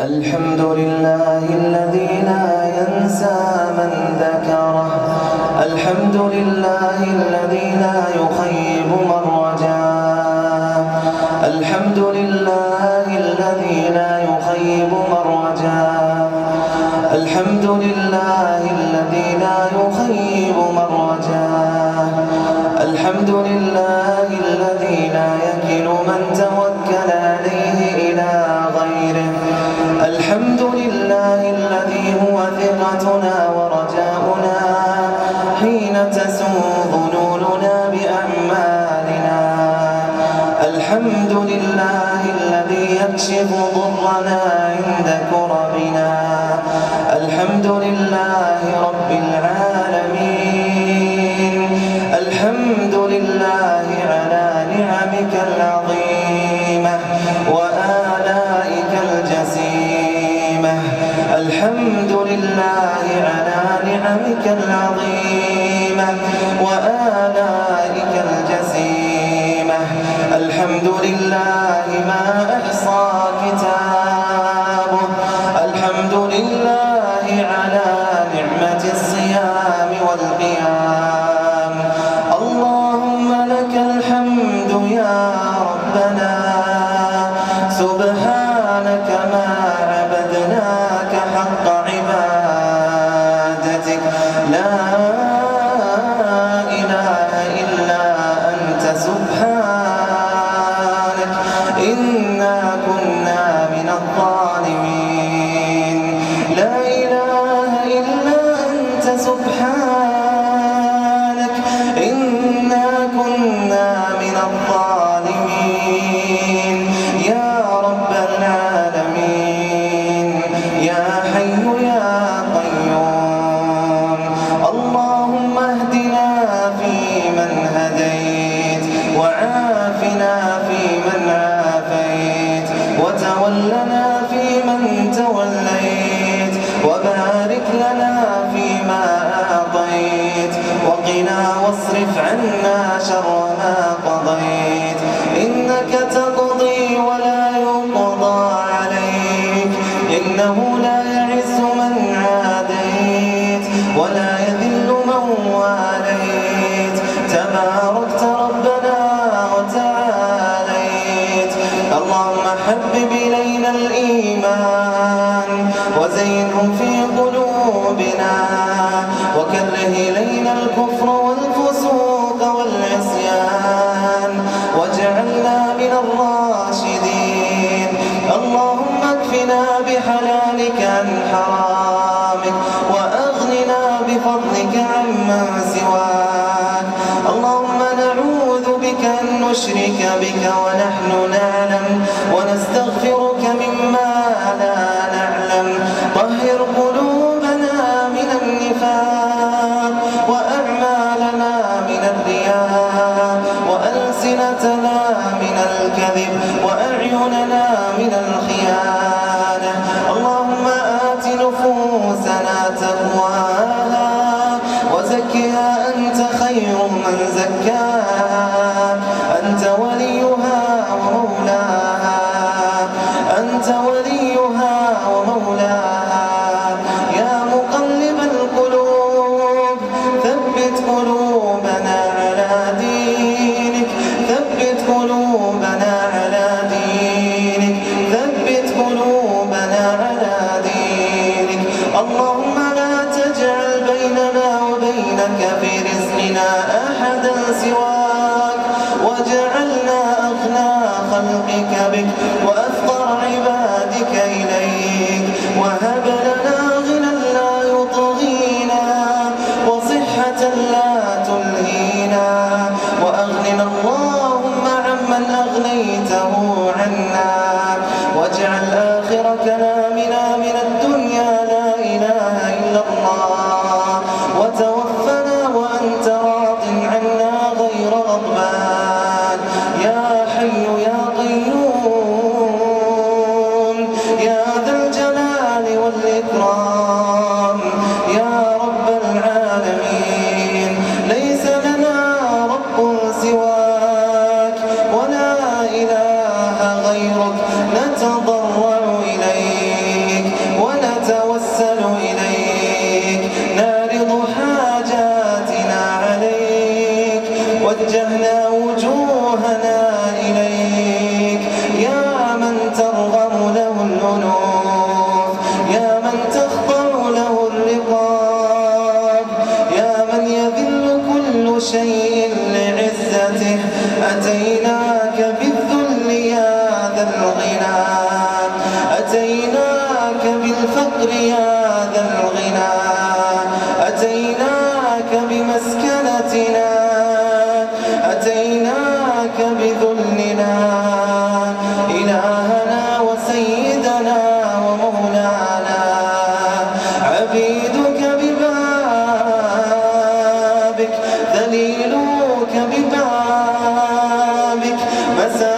الحمد لله الذي لا ينسى من ذكره. الحمد لله الذي لا يخيب من رجاه. الحمد لله الذي لا يخيب من رجاه. الحمد لله الذي لا يخيب من رجاه. الحمد لله الذي لا يكل من توكل الحمد لله الذي هو ثقتنا ورجاؤنا حين تسوء ظنوننا بأعمالنا. الحمد لله الذي يكشف ضرنا عند كربنا. الحمد لله رب العالمين. الحمد لله الحمد لله على نعمك العظيمة وآلائك الجسيمة الحمد لله ما أحصى كتابه. الحمد لله على نعمة الصيام والقيام. اللهم لك الحمد يا ربنا. سبحانك الراشدين. اللهم اكفنا بحلالك عن حرامك وأغننا بفضلك عمن سواك. اللهم نعوذ بك أن نشرك بك ونحن من الكذب وأعيننا من الخيانة. اللهم آت نفوسنا تقواها وزكها أنت خير من زكاها. أنت وليها ومولاها. أنت وليها ومولاها. يا مقلب القلوب ثبت قلوبنا على دينك. ثبت قلوبنا اللهم عمن أغنيته لعزته أتيناك بالذل يا ذا الغنى أتيناك بالفقر يا بطعامك مساء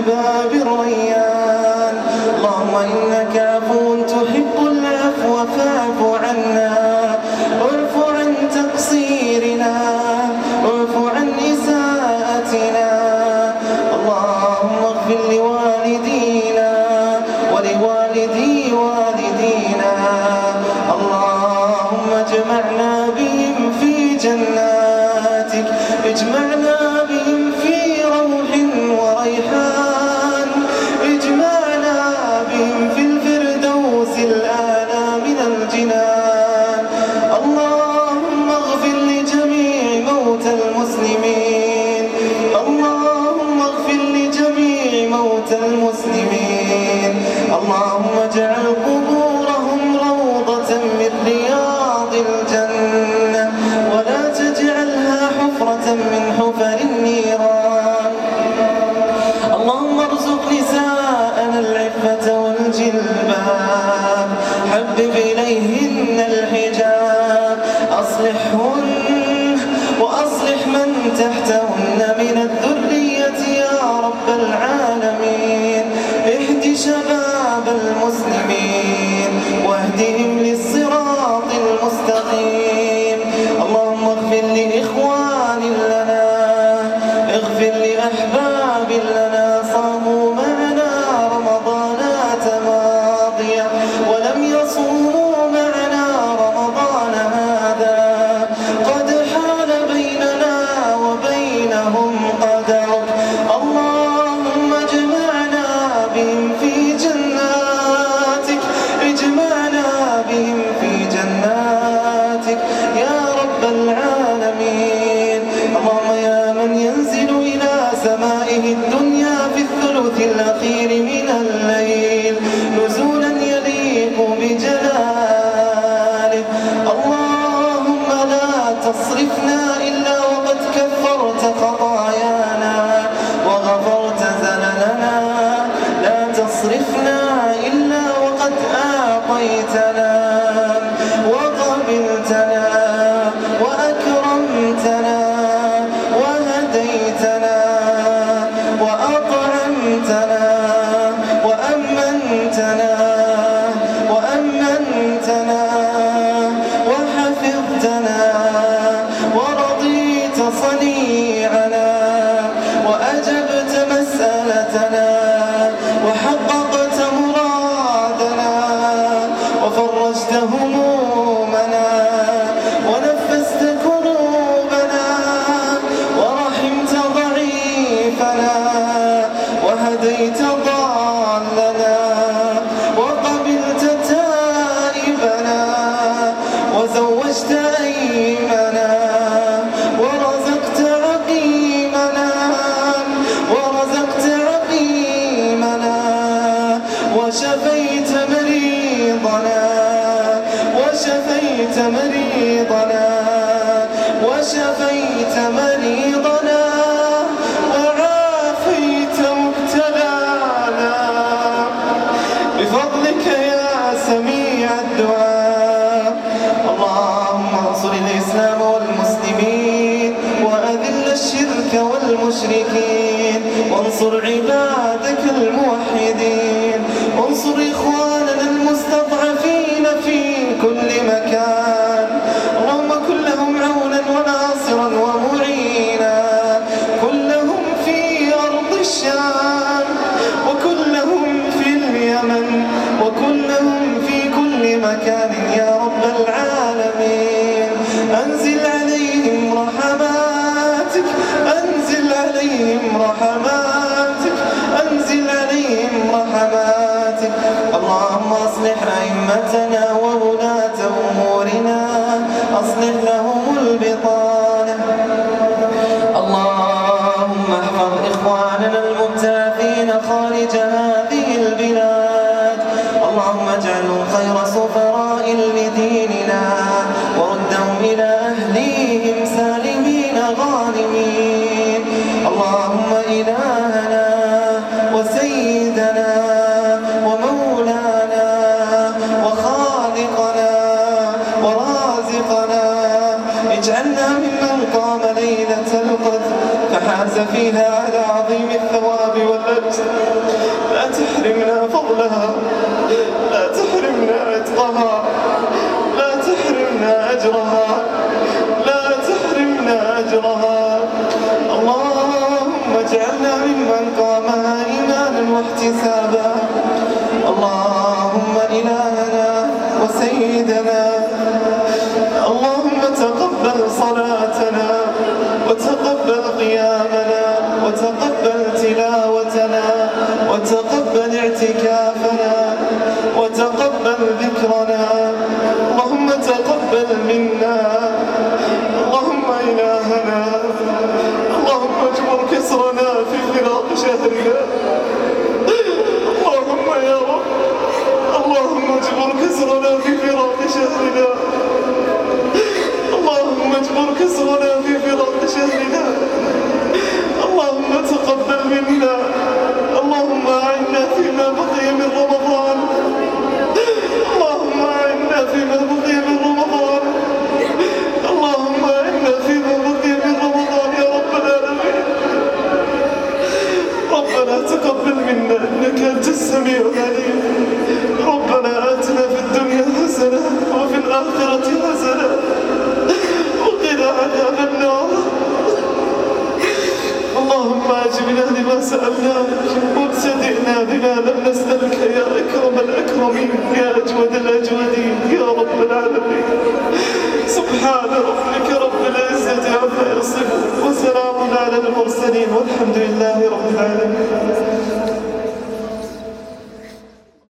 بباب الريان اللهم إنك عفو تحب العفو فاعف عنا. اعف عن تقصيرنا. اعف عن إساءتنا اللهم اغفر لوالدينا ولوالدي والدينا. اللهم اجمعنا بهم في جناتك. اجمعنا Calvário العالمين. اللهم يا من ينزل إلى سمائه الدنيا في الثلث الأخير من الليل. نزول في ضلال اللهم أصلح أئمتنا وولاة أمورنا أصلح لهم وجعلنا ممن قام ليلة القدر فحاز فيها على عظيم الثواب والأجر لا تحرمنا فضلها لا تحرمنا عتقها لا تحرمنا أجرها لا تحرمنا أجرها. اللهم اجعلنا ممن قامها إيمانا واحتسابا. اللهم إلهنا وسيدنا كسرنا في فراق شهرنا. اللهم اجبر كسرنا في فراق شهرنا. اللهم تقبل منا. اللهم اعنا فيما بقي من رمضان.